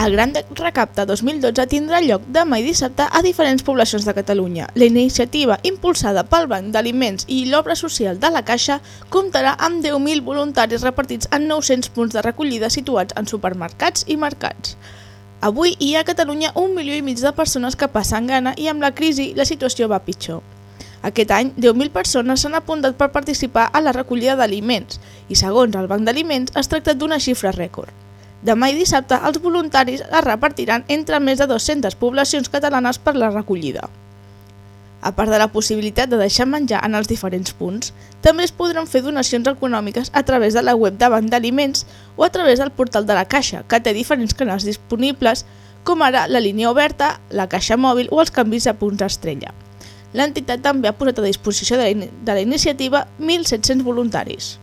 El Gran Recapte 2012 tindrà lloc demà i dissabte a diferents poblacions de Catalunya. La iniciativa, impulsada pel Banc d'Aliments i l'Obra Social de la Caixa, comptarà amb 10.000 voluntaris repartits en 900 punts de recollida situats en supermercats i mercats. Avui hi ha a Catalunya un milió i mig de persones que passen gana i amb la crisi la situació va pitjor. Aquest any, 10.000 persones s'han apuntat per participar a la recollida d'aliments i, segons el Banc d'Aliments, es tracta d'una xifra rècord. Demà i dissabte els voluntaris es repartiran entre més de 200 poblacions catalanes per la recollida. A part de la possibilitat de deixar menjar en els diferents punts, també es podran fer donacions econòmiques a través de la web de Banc d'Aliments o a través del portal de la Caixa, que té diferents canals disponibles, com ara la línia oberta, la caixa mòbil o els canvis de punts estrella. L'entitat també ha posat a disposició de la, in de la iniciativa 1.700 voluntaris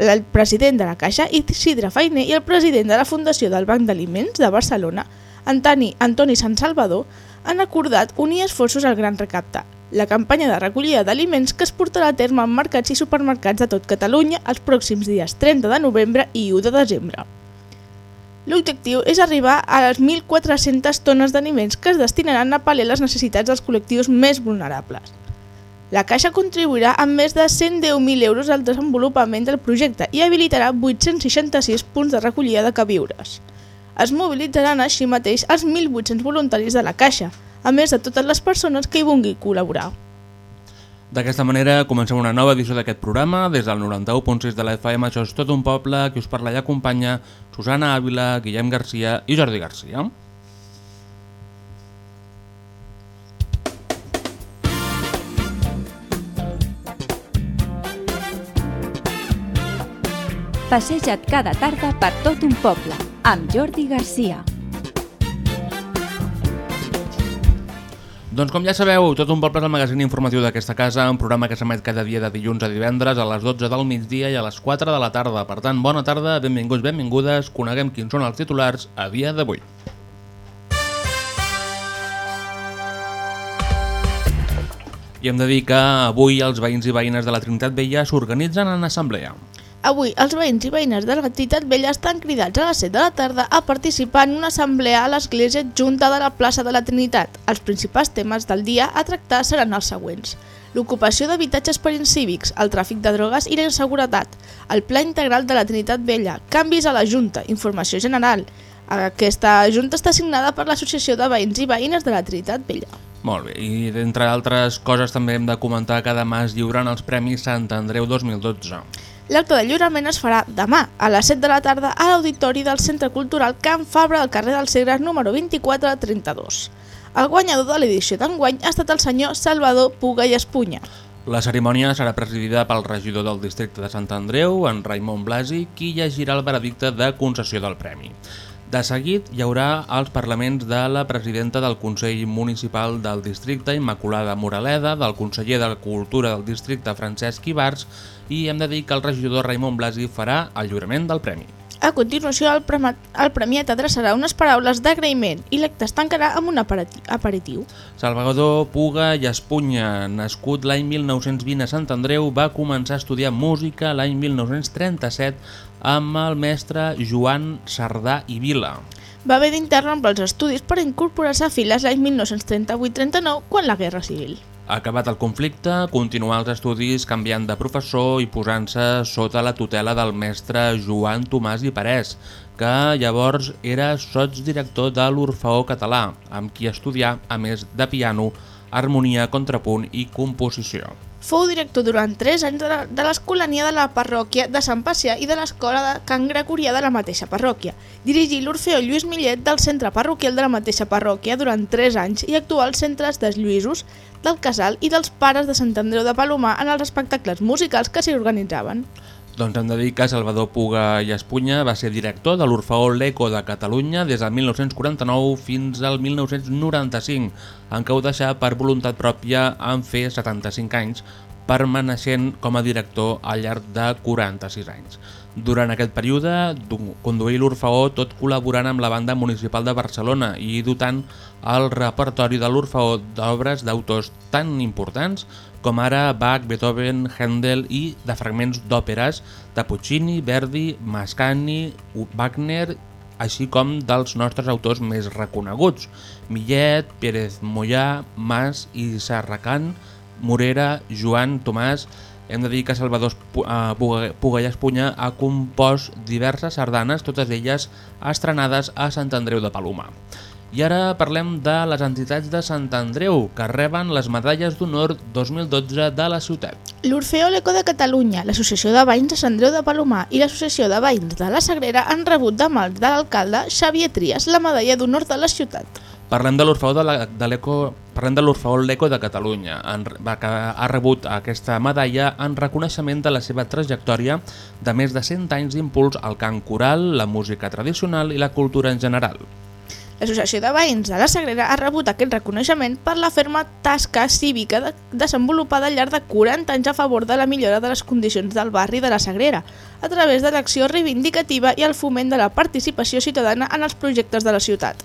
el president de la Caixa, Isidre Feiner, i el president de la Fundació del Banc d'Aliments de Barcelona, Antoni, Antoni Sant Salvador, han acordat unir esforços al Gran Recapte, la campanya de recollida d'aliments que es portarà a terme en mercats i supermercats de tot Catalunya els pròxims dies 30 de novembre i 1 de desembre. L'objectiu és arribar a les 1.400 tones d'aliments que es destinaran a pal·liar les necessitats dels col·lectius més vulnerables. La Caixa contribuirà amb més de 110.000 euros al desenvolupament del projecte i habilitarà 866 punts de recollida de queviures. Es mobilitzaran així mateix els 1.800 voluntaris de la Caixa, a més de totes les persones que hi vulguin col·laborar. D'aquesta manera comencem una nova edició d'aquest programa. Des del 91.6 de la FM, això és tot un poble, que us parla i acompanya Susana Ávila, Guillem Garcia i Jordi Garcia. Passeja't cada tarda per tot un poble, amb Jordi Garcia. Doncs com ja sabeu, tot un poble és el magazín informatiu d'aquesta casa, un programa que s'emet cada dia de dilluns a divendres a les 12 del migdia i a les 4 de la tarda. Per tant, bona tarda, benvinguts, benvingudes, coneguem quins són els titulars a dia d'avui. I hem de dir que avui els veïns i veïnes de la Trinitat Vella s'organitzen en assemblea. Avui, els veïns i veïnes de la Trinitat Vella estan cridats a les 7 de la tarda a participar en una assemblea a l'església junta de la plaça de la Trinitat. Els principals temes del dia a tractar seran els següents. L'ocupació d'habitatges per incívics, el tràfic de drogues i la inseguretat, el pla integral de la Trinitat Vella, canvis a la Junta, informació general. Aquesta Junta està signada per l'Associació de Veïns i Veïnes de la Trinitat Vella. Molt bé, i d'entre altres coses també hem de comentar que demà es lliuran els Premis Sant Andreu 2012. L'acte de lliurament es farà demà, a les 7 de la tarda, a l'Auditori del Centre Cultural Can Fabra al carrer del Segre número 2432. El guanyador de l'edició d'enguany ha estat el senyor Salvador Puga i Espunya. La cerimònia serà presidida pel regidor del districte de Sant Andreu, en Raimon Blasi, qui llegirà el veredicte de concessió del premi. De seguit hi haurà els parlaments de la presidenta del Consell Municipal del Districte, Immaculada Moraleda, del conseller de Cultura del Districte, Francesc Ibars, i hem de dir que el regidor Raimon Blasi farà el lliurament del premi. A continuació, el, premi el premiat adreçarà unes paraules d'agraïment i l'acte es tancarà amb un aperitiu. Salvador Puga i Espunya, nascut l'any 1920 a Sant Andreu, va començar a estudiar música l'any 1937 amb el mestre Joan Sardà i Vila. Va haver d'interrompre els estudis per incorporar-se a files l'any 1938-39, quan la Guerra Civil. Acabat el conflicte, continuà els estudis canviant de professor i posant-se sota la tutela del mestre Joan Tomàs i Parès, que llavors era sotsdirector de l'Orfeó Català, amb qui estudià, a més de piano, harmonia, contrapunt i composició. Fou director durant 3 anys de l'escolania de la parròquia de Sant Pacià i de l'escola de Can Gregorià de la mateixa parròquia. Dirigí l'Orfeó Lluís Millet del centre parroquial de la mateixa parròquia durant 3 anys i actuà als centres dels Lluïsos, del Casal i dels Pares de Sant Andreu de Palomar en els espectacles musicals que s'hi organitzaven. Doncs hem de dir que Salvador Puga i Espunya va ser director de l'Orfeó L'Eco de Catalunya des del 1949 fins al 1995, en què ho deixà per voluntat pròpia en fer 75 anys, permaneixent com a director al llarg de 46 anys. Durant aquest període du- conduí l'Orfeó tot col·laborant amb la banda municipal de Barcelona i dotant el repertori de l'Orfeó d'obres d'autors tan importants com ara Bach, Beethoven, Handel i de fragments d'òperes de Puccini, Verdi, Mascagni, Wagner, així com dels nostres autors més reconeguts, Millet, Pérez Mollà, Mas i Serracant, Morera, Joan, Tomàs... Hem de dir que Salvador eh, Puga Puga i Espunya ha compost diverses sardanes, totes elles estrenades a Sant Andreu de Palomar. I ara parlem de les entitats de Sant Andreu, que reben les medalles d'honor 2012 de la ciutat. L'Orfeó L'Eco de Catalunya, l'Associació de Veïns de Sant Andreu de Palomar i l'Associació de Veïns de la Sagrera han rebut de mans de l'alcalde Xavier Trias la medalla d'honor de la ciutat. Parlem de l'Orfeó de l'Eco parlem de l'Orfeó L'Eco de Catalunya, en, va- que ha rebut aquesta medalla en reconeixement de la seva trajectòria de més de 100 anys d'impuls al cant coral, la música tradicional i la cultura en general. L'Associació de Veïns de la Sagrera ha rebut aquest reconeixement per la ferma tasca cívica de, desenvolupada al llarg de 40 anys a favor de la millora de les condicions del barri de la Sagrera, a través de l'acció reivindicativa i el foment de la participació ciutadana en els projectes de la ciutat.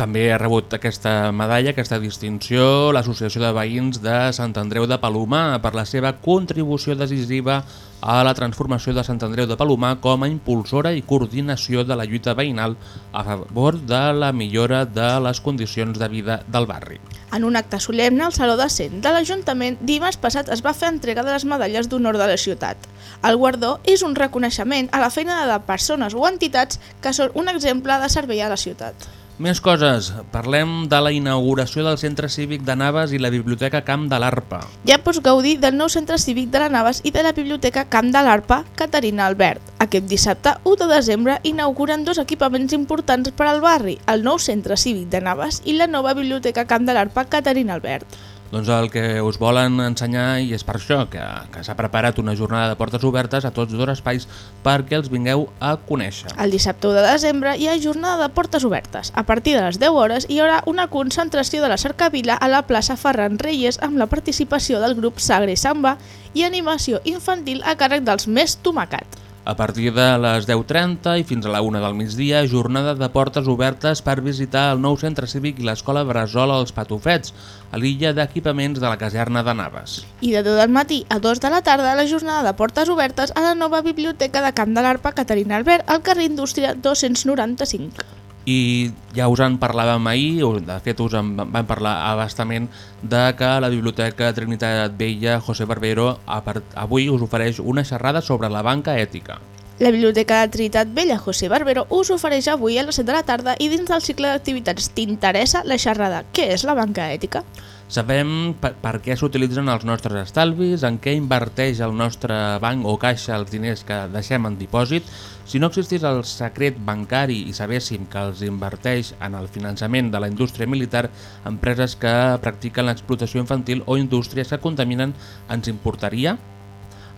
També ha rebut aquesta medalla, aquesta distinció, l'Associació de Veïns de Sant Andreu de Palomar per la seva contribució decisiva a la transformació de Sant Andreu de Palomar com a impulsora i coordinació de la lluita veïnal a favor de la millora de les condicions de vida del barri. En un acte solemne al Saló de Cent de l'Ajuntament, dimarts passat es va fer entrega de les medalles d'honor de la ciutat. El guardó és un reconeixement a la feina de persones o entitats que són un exemple de servei a la ciutat. Més coses. Parlem de la inauguració del Centre Cívic de Naves i la Biblioteca Camp de l'Arpa. Ja pots gaudir del nou centre cívic de la Navas i de la Biblioteca Camp de l'Arpa Caterina Albert. Aquest dissabte, 1 de desembre, inauguren dos equipaments importants per al barri, el nou centre cívic de Navas i la nova Biblioteca Camp de l'Arpa Caterina Albert. Doncs el que us volen ensenyar i és per això que, que s'ha preparat una jornada de portes obertes a tots dos espais perquè els vingueu a conèixer. El dissabte 1 de desembre hi ha jornada de portes obertes. A partir de les 10 hores hi haurà una concentració de la cercavila a la plaça Ferran Reyes amb la participació del grup Sagre Samba i animació infantil a càrrec dels més tomacat. A partir de les 10.30 i fins a la 1 del migdia, jornada de portes obertes per visitar el nou centre cívic i l'escola Bressola als Patufets, a l'illa d'equipaments de la caserna de Naves. I de 10 del matí a 2 de la tarda la jornada de portes obertes a la nova biblioteca de Camp de l'Arpa Caterina Albert al carrer Indústria 295. I ja us en parlàvem ahir, o de fet us en vam parlar abastament, de que la Biblioteca Trinitat Vella José Barbero avui us ofereix una xerrada sobre la banca ètica. La Biblioteca de Trinitat Vella José Barbero us ofereix avui a les 7 de la tarda i dins del cicle d'activitats t'interessa la xerrada Què és la banca ètica? Sabem per, per què s'utilitzen els nostres estalvis, en què inverteix el nostre banc o caixa els diners que deixem en dipòsit. Si no existís el secret bancari i sabéssim que els inverteix en el finançament de la indústria militar, empreses que practiquen l'explotació infantil o indústries que contaminen, ens importaria?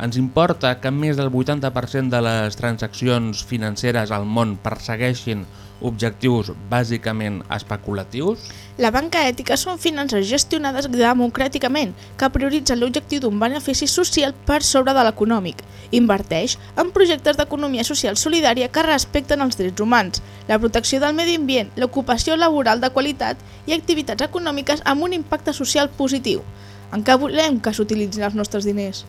Ens importa que més del 80% de les transaccions financeres al món persegueixin objectius bàsicament especulatius? La banca ètica són finances gestionades democràticament que prioritzen l'objectiu d'un benefici social per sobre de l'econòmic. Inverteix en projectes d'economia social solidària que respecten els drets humans, la protecció del medi ambient, l'ocupació laboral de qualitat i activitats econòmiques amb un impacte social positiu. En què volem que s'utilitzin els nostres diners?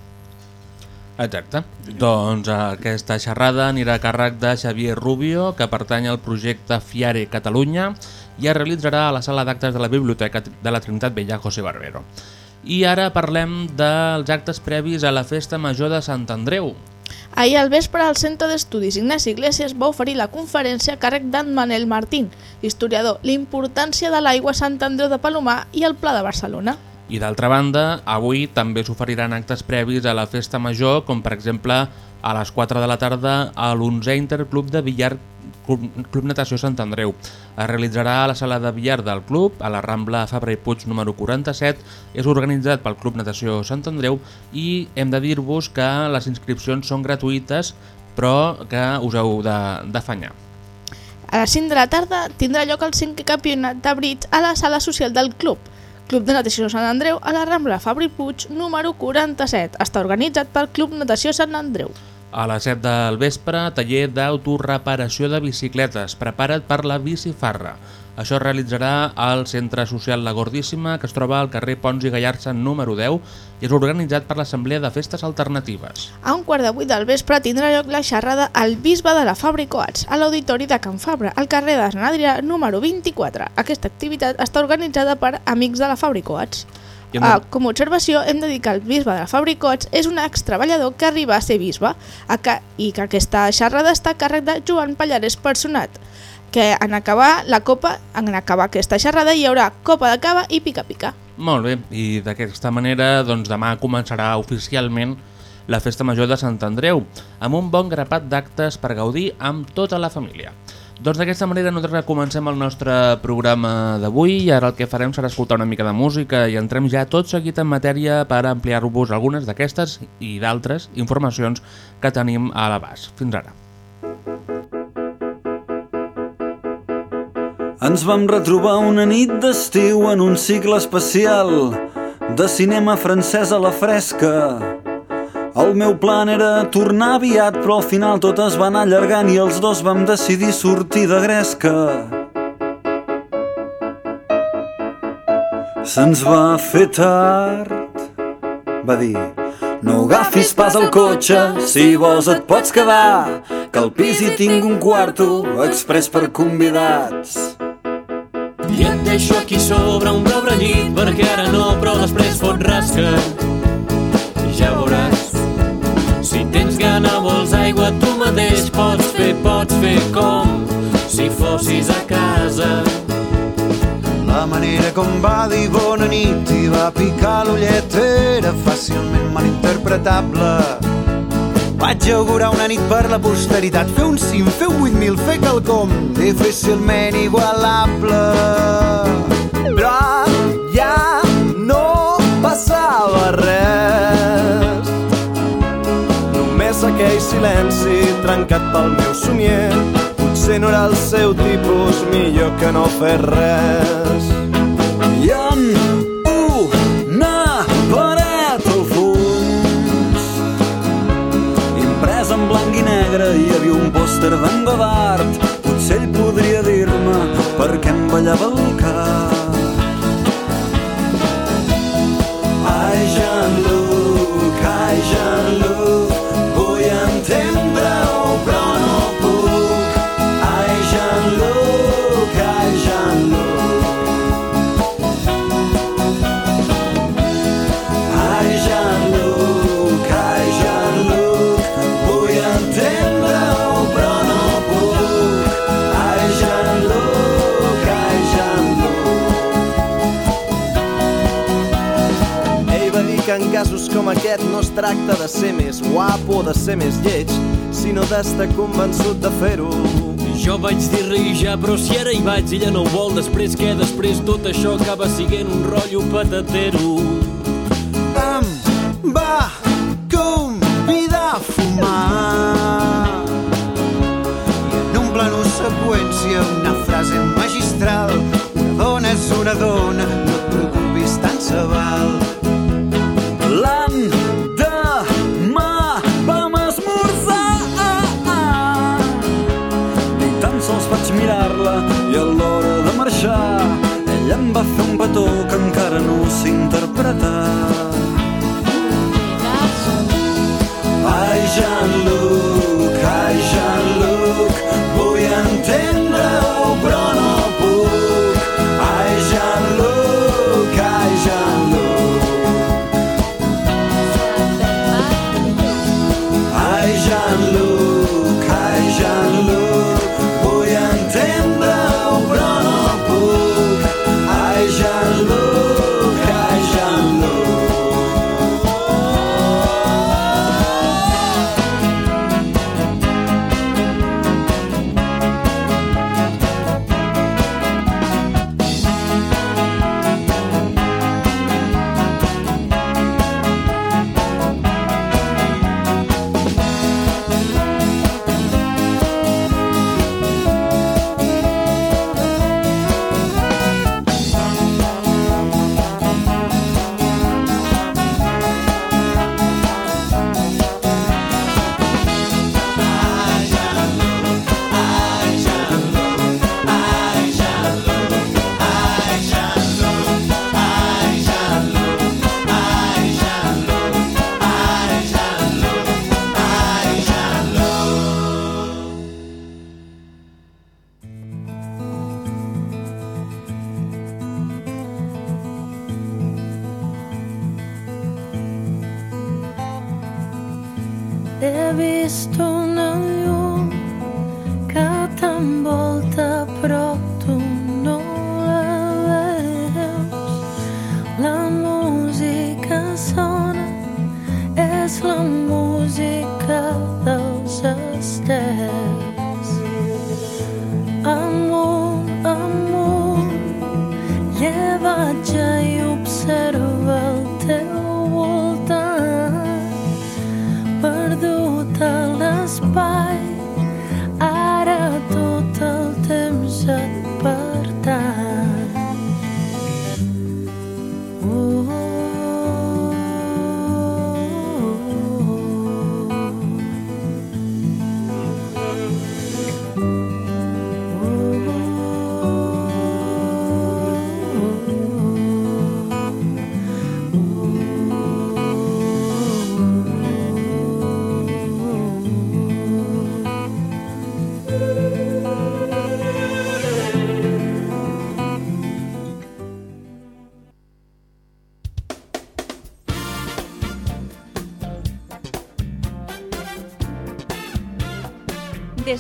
Exacte. Doncs aquesta xerrada anirà a càrrec de Xavier Rubio, que pertany al projecte Fiare Catalunya i es realitzarà a la sala d'actes de la Biblioteca de la Trinitat Vella José Barbero. I ara parlem dels actes previs a la Festa Major de Sant Andreu. Ahir al vespre al Centre d'Estudis Ignasi Iglesias va oferir la conferència a càrrec d'en Manel Martín, historiador, l'importància de l'aigua Sant Andreu de Palomar i el Pla de Barcelona. I d'altra banda, avui també s'oferiran actes previs a la Festa Major, com per exemple a les 4 de la tarda a l'11è Interclub de Billar Club, Natació Sant Andreu. Es realitzarà a la sala de billar del club, a la Rambla Fabra i Puig número 47. És organitzat pel Club Natació Sant Andreu i hem de dir-vos que les inscripcions són gratuïtes però que us heu d'afanyar. A les 5 de la tarda tindrà lloc el cinquè campionat de bridge a la sala social del club. Club de Natació Sant Andreu a la Rambla Fabri Puig, número 47. Està organitzat pel Club Natació Sant Andreu. A les 7 del vespre, taller d'autoreparació de bicicletes. Prepara't per la bicifarra. Això es realitzarà al Centre Social La Gordíssima, que es troba al carrer Pons i Gallarça número 10 i és organitzat per l'Assemblea de Festes Alternatives. A un quart de vuit del vespre tindrà lloc la xerrada al Bisbe de la Fabra i Coats, a l'Auditori de Can Fabra, al carrer de Sant Adrià número 24. Aquesta activitat està organitzada per Amics de la Fabra i Coats. I de- Ah, com a observació, hem de dir que el bisbe de la Coats és un extreballador que arriba a ser bisbe a ca i que aquesta xerrada està a càrrec de Joan Pallarès Personat, que en acabar la copa, en acabar aquesta xerrada hi haurà copa de cava i pica-pica. Molt bé, i d'aquesta manera doncs, demà començarà oficialment la Festa Major de Sant Andreu, amb un bon grapat d'actes per gaudir amb tota la família. Doncs d'aquesta manera nosaltres comencem el nostre programa d'avui i ara el que farem serà escoltar una mica de música i entrem ja tot seguit en matèria per ampliar-vos algunes d'aquestes i d'altres informacions que tenim a l'abast. Fins ara. Ens vam retrobar una nit d'estiu en un cicle especial de cinema francès a la fresca. El meu plan era tornar aviat, però al final tot es va anar allargant i els dos vam decidir sortir de gresca. Se'ns va fer tard, va dir. No agafis pas el cotxe, si vols et pots quedar, que al pis hi tinc un quarto express per convidats. I et deixo aquí sobre un pobre llit perquè ara no, però després fot rasca. Ja veuràs. Si tens gana, vols aigua, tu mateix pots fer, pots fer com si fossis a casa. La manera com va dir bona nit i va picar l'ullet era fàcilment malinterpretable. Vaig augurar una nit per la posteritat, fer un cim, fer un 8.000, fer quelcom difícilment igualable. Però ja no passava res. Només aquell silenci trencat pel meu somier Potser no era el seu tipus, millor que no fer res. Negre hi havia un pòster d'en Godard potser ell podria dir-me per què em ballava el cap que en casos com aquest no es tracta de ser més guapo o de ser més lleig, sinó d'estar convençut de fer-ho. Jo vaig dir res ja, però si ara hi vaig, ella no ho vol. Després què? Després tot això acaba siguent un rotllo patatero. Em va convidar a fumar. I en un plano seqüència, una frase magistral. Una dona és una dona, no et preocupis, tant se val.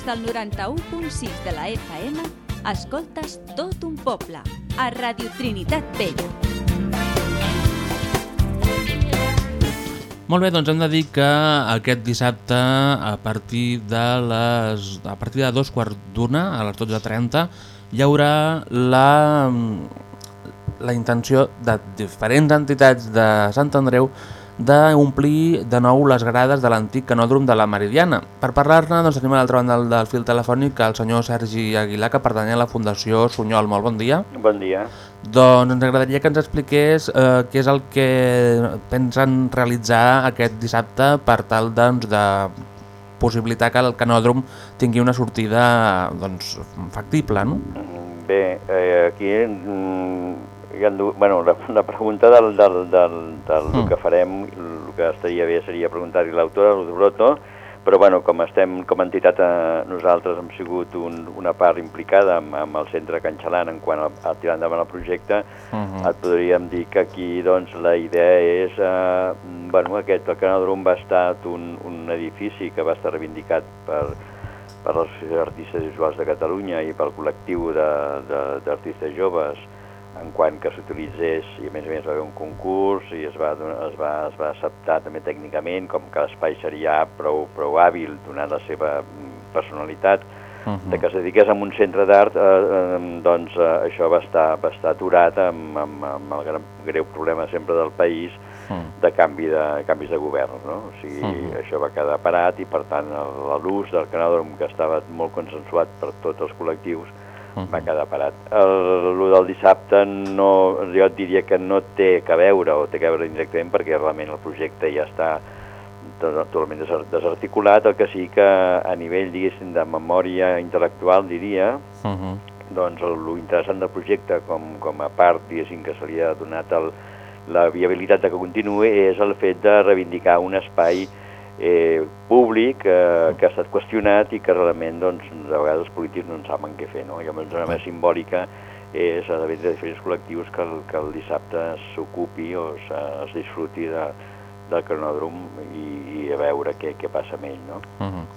Del 91.6 de la FM, escoltes tot un poble, a Radio Trinitat Vella. Molt bé, doncs hem de dir que aquest dissabte a partir de les a partir de dos quarts d'una, a les 12.30, hi haurà la, la intenció de diferents entitats de Sant Andreu d'omplir de nou les grades de l'antic canòdrom de la Meridiana. Per parlar-ne doncs, tenim a l'altra banda del, del fil telefònic el senyor Sergi Aguilar, que pertany a la Fundació Sunyol. Molt bon dia. Bon dia. Doncs ens agradaria que ens expliqués eh, què és el que pensen realitzar aquest dissabte per tal doncs, de possibilitar que el canòdrom tingui una sortida doncs, factible, no? Bé, eh, aquí mm, bueno, la, la pregunta del, del, del, del Mm. que farem, el que estaria bé seria preguntar-hi a l'autora, l'Udroto, però bueno, com estem com a entitat eh, nosaltres hem sigut un, una part implicada amb, amb el centre Can Xalant en quant a, a tirar endavant el projecte, Mhm. et podríem dir que aquí doncs, la idea és, eh, bueno, aquest, el canòdrom va estar un, un edifici que va estar reivindicat per, per els artistes visuals de Catalunya i pel col·lectiu d'artistes joves en quant que s'utilitzés i a més a més va haver un concurs i es va, es va, es va acceptar també tècnicament com que l'espai seria prou, prou hàbil donat la seva mm, personalitat de que es dediqués a un centre d'art, eh, eh, doncs eh, això va estar, va estar aturat amb, amb, amb el gran, greu problema sempre del país de canvi de canvis de govern, no? O sigui, Mhm. això va quedar parat i per tant l'ús del canòdrom que estava molt consensuat per tots els col·lectius va quedar parat. El, el del dissabte no, jo et diria que no té que veure o té que veure indirectament perquè realment el projecte ja està to- totalment desar- desarticulat, el que sí que a nivell, diguéssim, de memòria intel·lectual, diria, Mhm. doncs el, lo interessant del projecte com, com a part, diguéssim, que se li ha donat el, la viabilitat de que continuï és el fet de reivindicar un espai eh, públic eh, que ha estat qüestionat i que realment doncs, de vegades els polítics no en saben què fer. No? Llavors una manera simbòlica és a través de diferents col·lectius que el, que el dissabte s'ocupi o es, es disfruti de, del cronòdrom i, i a veure què, què passa amb ell. No? Mhm.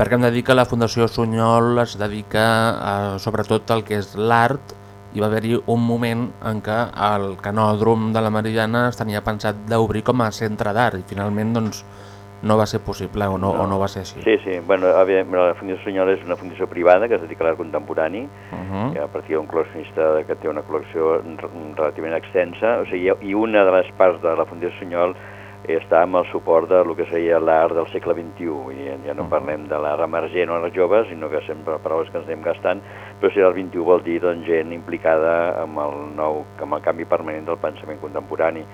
Perquè hem de dir que la Fundació Sunyol es dedica a, sobretot al que és l'art i va haver-hi un moment en què el canòdrom de la Meridiana es tenia pensat d'obrir com a centre d'art i finalment doncs, no va ser possible o no, o no va ser així. Sí, sí. Bueno, la Fundació Sunyol és una fundació privada que es dedica a l'art contemporani Mhm. i a partir d'un col·leccionista que té una col·lecció relativament extensa, o sigui, i una de les parts de la Fundació Sunyol està amb el suport de lo que seria l'art del segle XXI, dir, ja no parlem de l'art emergent o els joves, sinó que sempre paraules que ens anem gastant, però si l'art XXI vol dir doncs, gent implicada amb el nou, amb el canvi permanent del pensament contemporani.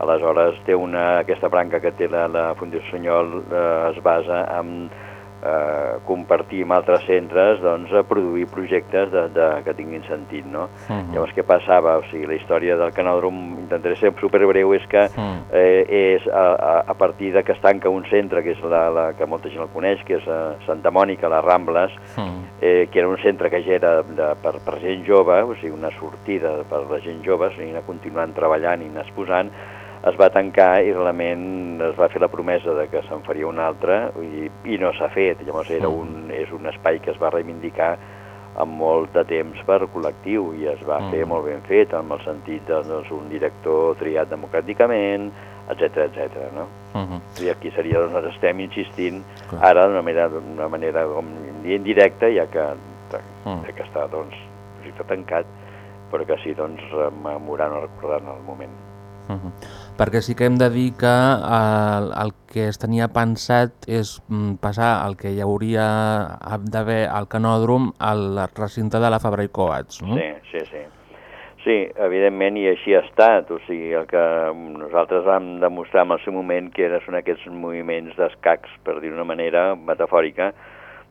Aleshores, té una, aquesta branca que té la, la Fundació Sunyol eh, es basa en eh, compartir amb altres centres doncs, a produir projectes de, de, que tinguin sentit. No? Mhm. Llavors, què passava? O sigui, la història del canòdrom, intentaré ser superbreu, és que Mhm. eh, és a, a, a partir de que es tanca un centre, que és la, la que molta gent el coneix, que és a Santa Mònica, a les Rambles, Mhm. eh, que era un centre que ja era de, per, per gent jove, o sigui, una sortida per la gent jove, o sigui, anar continuant treballant i anar exposant, es va tancar i realment es va fer la promesa de que se'n faria un altre i, i no s'ha fet. Llavors era un, és un espai que es va reivindicar amb molt de temps per col·lectiu i es va Mm. fer molt ben fet, amb el sentit de doncs, un director triat democràticament, etc etc. no? Uh -huh. I aquí seria, doncs, nosaltres estem insistint Clar. ara d'una manera, d'una manera com indirecta, ja que, Mm. ja que està, doncs, està tancat, però que sí, doncs, rememorant o recordant el moment. Uh -huh. Perquè sí que hem de dir que el, el que es tenia pensat és mm, passar el que hi hauria d'haver al canòdrom al recinte de la Fabra i Coats, no? Sí, sí, sí. Sí, evidentment, i així ha estat. O sigui, el que nosaltres vam demostrar en el seu moment que eren, aquests moviments d'escacs, per dir d'una manera metafòrica,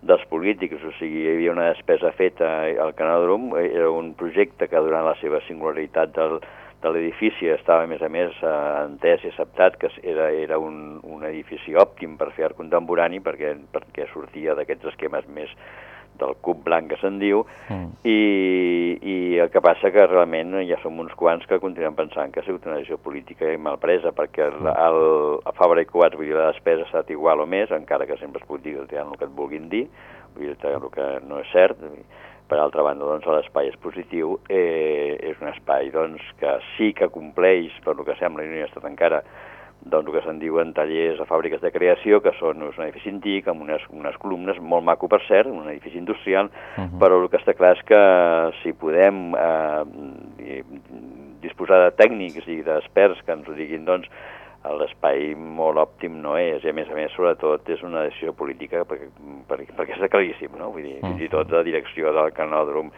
dels polítics. O sigui, hi havia una despesa feta al canòdrom, era un projecte que durant la seva singularitat del, de l'edifici estava, a més a més, eh, entès i acceptat que era, era un, un edifici òptim per fer art contemporani perquè, perquè sortia d'aquests esquemes més del cub blanc que se'n diu, Mm. i, i el que passa que realment ja som uns quants que continuem pensant que ha sigut una decisió política i mal presa, perquè el, el, a Fabra i Coats, vull dir, la despesa ha estat igual o més, encara que sempre es pot dir el que et vulguin dir, vull dir, el que no és cert, per altra banda, doncs, l'espai expositiu eh, és un espai doncs, que sí que compleix, per lo que sembla, i no hi ha estat encara, doncs, el que se'n diuen tallers a fàbriques de creació, que són és un edifici antic, amb unes, unes columnes, molt maco per cert, un edifici industrial, Uh -huh. però el que està clar és que si podem eh, di- disposar de tècnics i d'experts que ens ho diguin, doncs, l'espai molt òptim no és, i a més a més, sobretot, és una decisió política perquè, perquè, perquè és claríssim, no? Vull dir, fins i tot la direcció del canòdrom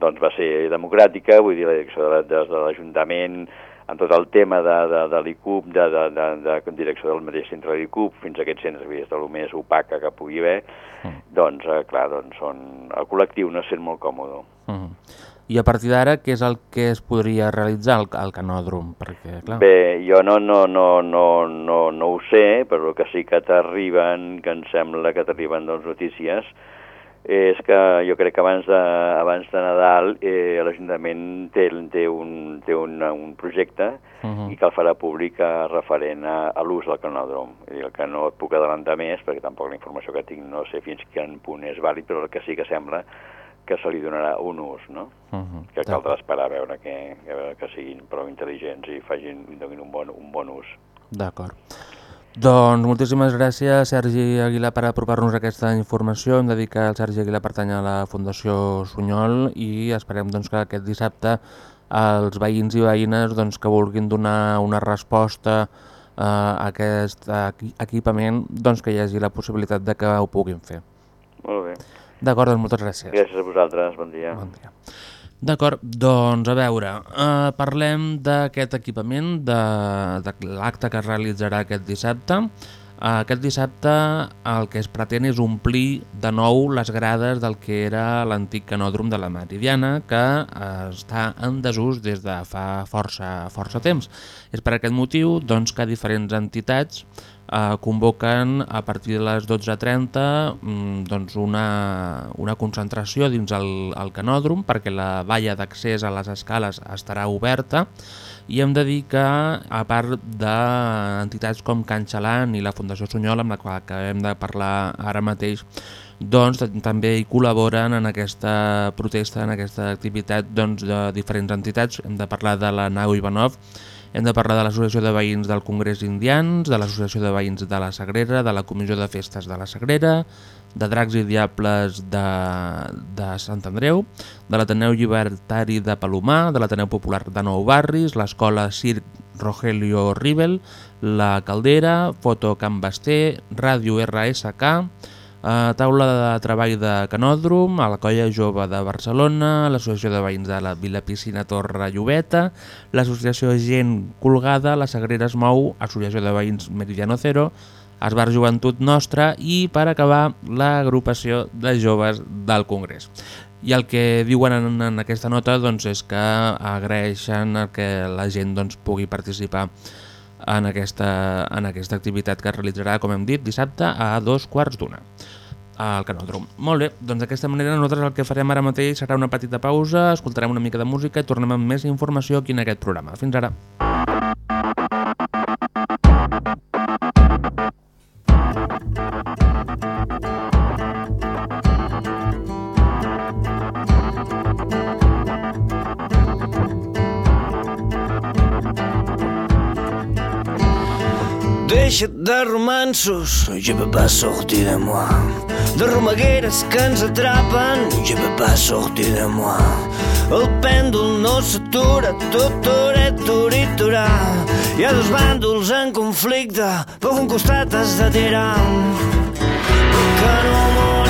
doncs va ser democràtica, vull dir, la direcció de de, de l'Ajuntament, en tot el tema de, de, de l'ICUP, de, de, de, de direcció del mateix centre de l'ICUP, fins a aquests centres, vull dir, és del més opaca que pugui haver, doncs, eh, clar, doncs són, el col·lectiu no es sent molt còmode. Uh -huh. I a partir d'ara, què és el que es podria realitzar al, al canòdrom? Perquè, clar... Bé, jo no, no, no, no, no, no ho sé, però el que sí que t'arriben, que em sembla que t'arriben doncs, notícies, és que jo crec que abans de, abans de Nadal eh, l'Ajuntament té, té, un, té un, un projecte Uh -huh. i que el farà públic eh, referent a, a l'ús del canòdrom. El que no et puc adelantar més, perquè tampoc la informació que tinc no sé fins quin punt és vàlid, però el que sí que sembla que se li donarà un ús, no? Uh -huh. que caldrà esperar a veure que, a veure que siguin prou intel·ligents i facin, donin un bon, un bon ús. D'acord. Doncs moltíssimes gràcies, Sergi Aguilar, per apropar-nos aquesta informació. Hem de dir que el Sergi Aguilar pertany a la Fundació Sunyol i esperem doncs, que aquest dissabte els veïns i veïnes doncs, que vulguin donar una resposta eh, a aquest equi- equipament doncs, que hi hagi la possibilitat de que ho puguin fer. Molt bé. D'acord, doncs moltes gràcies. Gràcies a vosaltres, bon dia. Bon dia. D'acord, doncs a veure, eh, parlem d'aquest equipament, de, de l'acte que es realitzarà aquest dissabte. Eh, aquest dissabte el que es pretén és omplir de nou les grades del que era l'antic canòdrom de la Meridiana, que eh, està en desús des de fa força, força temps. És per aquest motiu doncs, que diferents entitats eh, convoquen a partir de les 12.30 mm, doncs una, una concentració dins el, el canòdrom perquè la valla d'accés a les escales estarà oberta i hem de dir que a part d'entitats com Can Xalan i la Fundació Sunyol amb la qual acabem de parlar ara mateix doncs també hi col·laboren en aquesta protesta, en aquesta activitat doncs, de diferents entitats. Hem de parlar de la Nau Ivanov, hem de parlar de l'Associació de Veïns del Congrés Indians, de l'Associació de Veïns de la Sagrera, de la Comissió de Festes de la Sagrera, de Dracs i Diables de, de Sant Andreu, de l'Ateneu Llibertari de Palomar, de l'Ateneu Popular de Nou Barris, l'Escola Circ Rogelio Ribel, la Caldera, Foto Can Basté, Ràdio RSK, eh, Taula de Treball de Canòdrom, a la Colla Jove de Barcelona, l'Associació de Veïns de la Vila Piscina Torre Llobeta, l'Associació Gent Colgada, la Sagrera es Mou, Associació de Veïns Meridiano Cero, Esbar Joventut Nostra i, per acabar, l'agrupació de joves del Congrés. I el que diuen en, en aquesta nota doncs, és que agraeixen que la gent doncs, pugui participar en aquesta, en aquesta activitat que es realitzarà, com hem dit, dissabte a dos quarts d'una al Canòdrom. Molt bé, doncs d'aquesta manera nosaltres el que farem ara mateix serà una petita pausa, escoltarem una mica de música i tornem amb més informació aquí en aquest programa. Fins ara. Deixa't de romansos, je peux pas sortir de moi. De romagueres que ens atrapen, je peux pas sortir de moi. El pèndol no s'atura, tot turet, turiturà. Hi ha dos bàndols en conflicte, per un costat has de tirar. Per que no morir,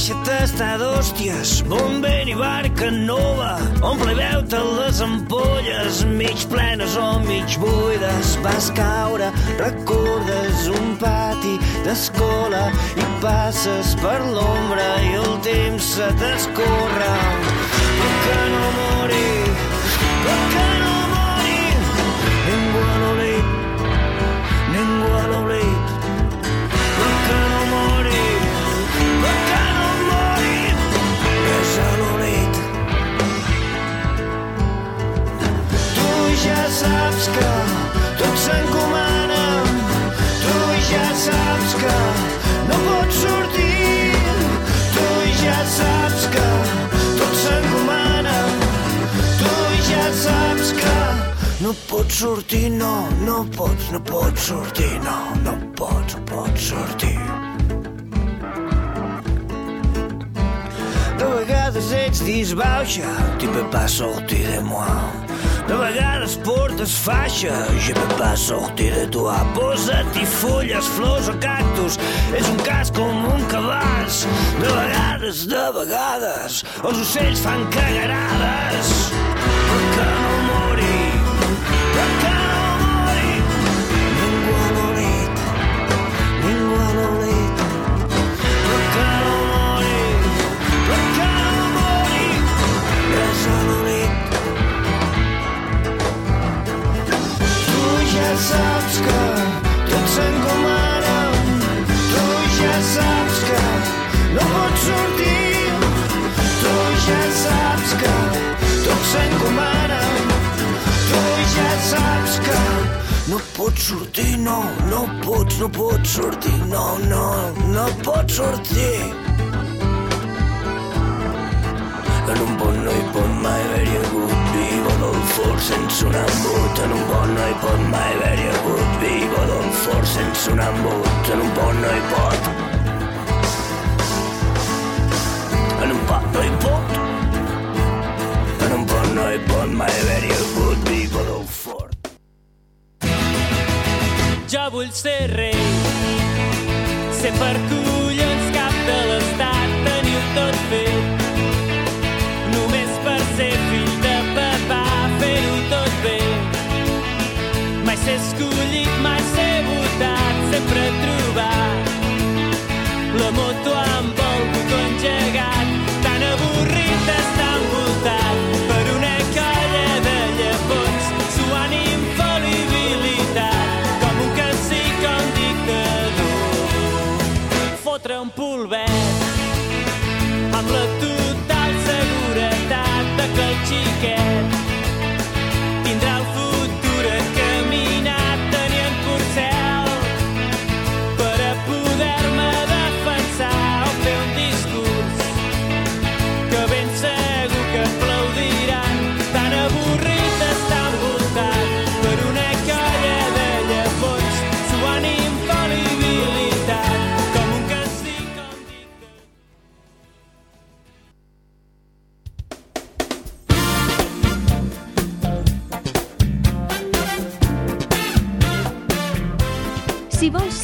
Deixa't estar d'hòsties, bomber i barca nova. Omple veu-te les ampolles, mig plenes o mig buides. Vas caure, recordes un pati d'escola i passes per l'ombra i el temps se t'escorre. Per què no morir? Per què no saps que tot s'encomana. Tu ja saps que no pots sortir. Tu ja saps que tot s'encomana. Tu ja saps que no pots sortir, no, no pots, no pots sortir, no, no pots, no pots sortir. De vegades ets disbauxa, tu peux pas sortir de moi. De vegades portes faixa, je peux pas sortir de toi. Posa-t'hi fulles, flors o cactus, és un cas com un cabàs. De vegades, de vegades, els ocells fan cagarades. Saps que tot s'encomana. Tu ja saps que no pots sortir. Tu ja saps que tot s'encomana. Tu ja saps que no pots sortir, no, no pots, no pots sortir, no, no, no pots sortir. En un pont no hi pot mai haver-hi hagut vivo del fort sense un embut. En un pont no hi pot mai haver-hi hagut vivo del fort sense un embut. En un pont no hi pot. En un pont no hi pot. En un pont no pot mai haver-hi hagut vivo del fort. Jo vull ser rei, per collons cap de l'estat, tenir tot. Ser escollit, mai ser votat, sempre trobar la moto amb el botó engegat, tan avorrit d'estar envoltat per una colla de llepons, suant infal·libilitat, com un cacic o un dictador. Fotre un polvet amb la total seguretat de que el xiquet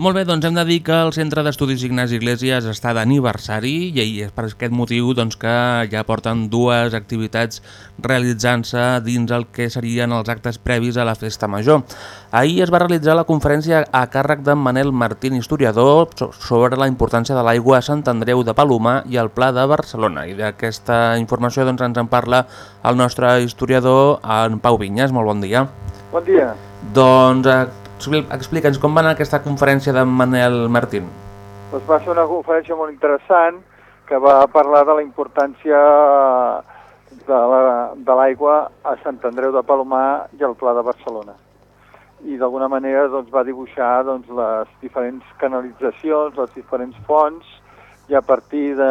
Molt bé, doncs hem de dir que el Centre d'Estudis Ignasi Iglesias està d'aniversari i és per aquest motiu doncs, que ja porten dues activitats realitzant-se dins el que serien els actes previs a la Festa Major. Ahir es va realitzar la conferència a càrrec de Manel Martín, historiador, so- sobre la importància de l'aigua a Sant Andreu de Palomar i el Pla de Barcelona. I d'aquesta informació doncs, ens en parla el nostre historiador, en Pau Vinyes. Molt bon dia. Bon dia. Doncs eh, explica'ns com va anar aquesta conferència de Manel Martín. Doncs va ser una conferència molt interessant que va parlar de la importància de la- de l'aigua a Sant Andreu de Palomar i al Pla de Barcelona. I d'alguna manera doncs, va dibuixar doncs, les diferents canalitzacions, les diferents fonts, i a partir de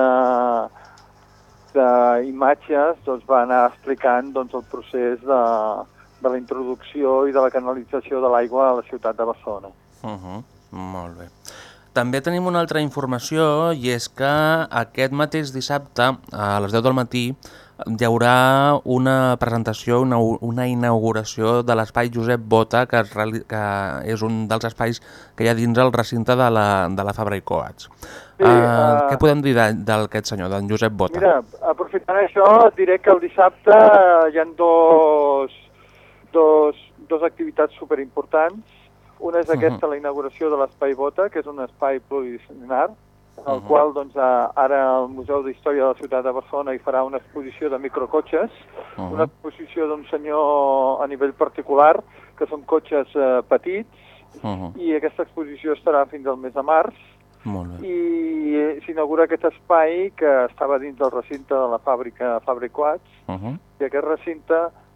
d'imatges doncs, va anar explicant doncs, el procés de, de la introducció i de la canalització de l'aigua a la ciutat de Barcelona. Uh -huh. Molt bé. També tenim una altra informació i és que aquest mateix dissabte a les 10 del matí hi haurà una presentació, una, una inauguració de l'espai Josep Bota que, es, que és un dels espais que hi ha dins el recinte de la, de la Fabra i Coats. Sí, uh, eh, què podem dir d'aquest senyor, d'en Josep Bota? Mira, aprofitant això, et diré que el dissabte hi ha dos, dos, dos activitats superimportants. Una és aquesta, la inauguració de l'Espai Bota, que és un espai pluridisciplinar, en el qual doncs, ara el Museu d'Història de la Ciutat de Barcelona hi farà una exposició de microcotxes, una exposició d'un senyor a nivell particular, que són cotxes eh, petits, Uh -huh. i aquesta exposició estarà fins al mes de març, Molt bé. i s'inaugura aquest espai que estava dins del recinte de la fàbrica Fabriquats Uh -huh. i aquest recinte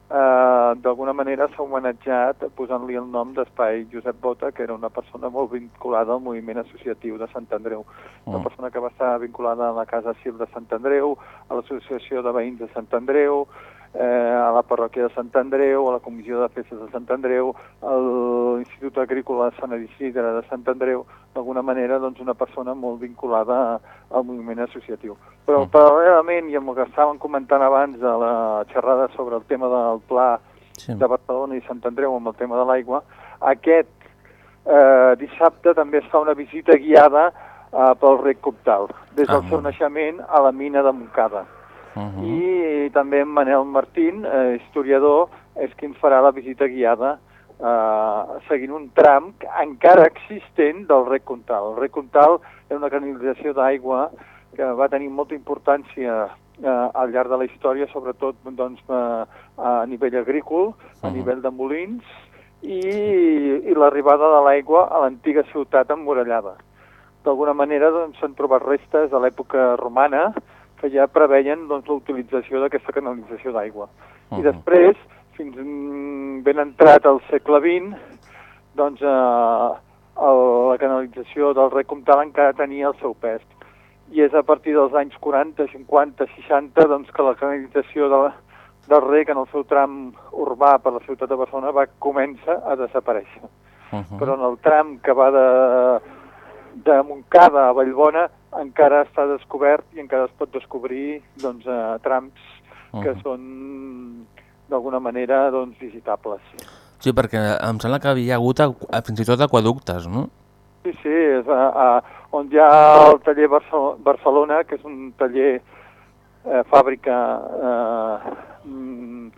eh, d'alguna manera s'ha homenatjat posant-li el nom d'espai Josep Bota, que era una persona molt vinculada al moviment associatiu de Sant Andreu. Una Mm. persona que va estar vinculada a la Casa Sil de Sant Andreu, a l'Associació de Veïns de Sant Andreu, eh, a la parròquia de Sant Andreu, a la Comissió de Festes de Sant Andreu, a l'Institut Agrícola de Sant Isidre de Sant Andreu, d'alguna manera doncs, una persona molt vinculada al moviment associatiu. Però paral·lelament, i amb el que estàvem comentant abans de la xerrada sobre el tema del pla sí. de Barcelona i Sant Andreu amb el tema de l'aigua, aquest eh, dissabte també es fa una visita guiada eh, pel rec Comtal, des del Ah, seu naixement a la mina de Montcada. Uh -huh. I també en Manel Martín, eh, historiador, és qui ens farà la visita guiada eh, seguint un tram encara existent del rec Comtal. El rec Comtal és una canalització d'aigua que va tenir molta importància eh, al llarg de la història, sobretot doncs, eh, a nivell agrícola, a nivell de molins, i, i l'arribada de l'aigua a l'antiga ciutat emmurallada. D'alguna manera doncs, s'han trobat restes de l'època romana que ja preveien doncs, la utilització d'aquesta canalització d'aigua. I després, fins ben entrat al segle XX, doncs, eh, el, la canalització del rec Comtal encara tenia el seu pes. I és a partir dels anys 40, 50, 60 doncs, que la canalització de la, del rec en el seu tram urbà per la ciutat de Barcelona va començar a desaparèixer. Uh -huh. Però en el tram que va de, de Montcada a Vallbona encara està descobert i encara es pot descobrir doncs, eh, trams que Uh -huh. són d'alguna manera doncs, visitables. Sí, perquè em sembla que havia hagut aqu- fins i tot aquaductes, no? Sí, sí, és a, a, on hi ha el taller Barcel Barcelona, que és un taller eh, fàbrica eh, mm,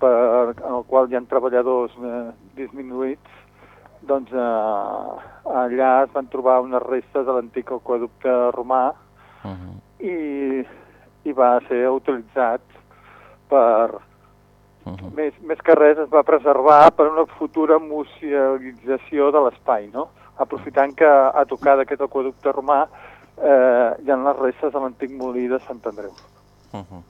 per, en el qual hi ha treballadors eh, disminuïts, doncs eh, allà es van trobar unes restes de l'antic aquaducte romà Uh -huh. i, i va ser utilitzat per, Uh -huh. més, més que res es va preservar per una futura musealització de l'espai, no? aprofitant que a tocar d'aquest aquaducte romà eh, hi ha les restes de l'antic molí de Sant Andreu. Uh -huh.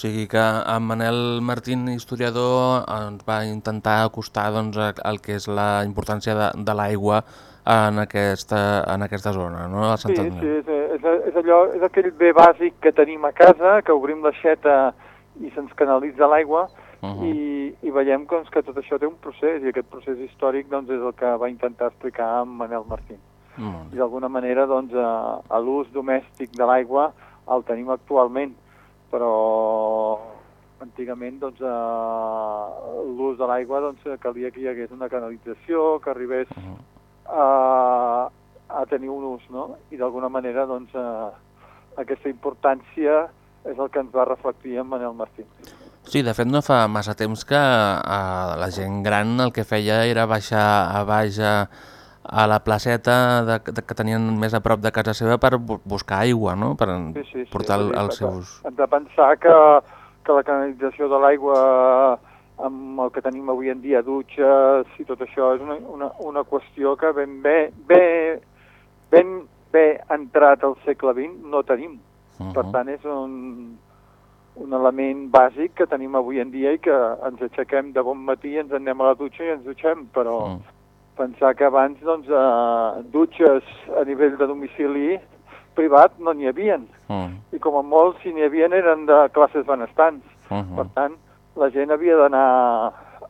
Sigui que en Manel Martín, historiador, ens va intentar acostar doncs, el que és la importància de, de l'aigua en, aquesta, en aquesta zona, no? a Sant Sí, sí, és, és, és, allò, és aquell bé bàsic que tenim a casa, que obrim l'aixeta i se'ns canalitza l'aigua, Uh -huh. i, i veiem doncs, que tot això té un procés, i aquest procés històric doncs, és el que va intentar explicar en Manel Martín. Molt I d'alguna manera doncs, a, a l'ús domèstic de l'aigua el tenim actualment, però antigament doncs, a l'ús de l'aigua doncs, calia que hi hagués una canalització, que arribés a, a tenir un ús, no? I d'alguna manera doncs, a, aquesta importància és el que ens va reflectir en Manel Martín. Sí, de fet no fa massa temps que eh, la gent gran el que feia era baixar a baix a, a la placeta de, de, que tenien més a prop de casa seva per bu buscar aigua, no? Per Sí, sí, sí, portar el, dir, els seus... Hem de pensar que, que la canalització de l'aigua amb el que tenim avui en dia, dutxes i tot això, és una, una, una qüestió que ben bé, bé, ben bé entrat al segle XX no tenim. Uh -huh. Per tant, és un, un element bàsic que tenim avui en dia i que ens aixequem de bon matí, ens anem a la dutxa i ens dutxem, però uh -huh. Pensar que abans doncs, eh, dutxes a nivell de domicili privat no n'hi havien. Uh -huh. I com a molt, si n'hi havien, eren de classes benestants. Uh -huh. Per tant, la gent havia d'anar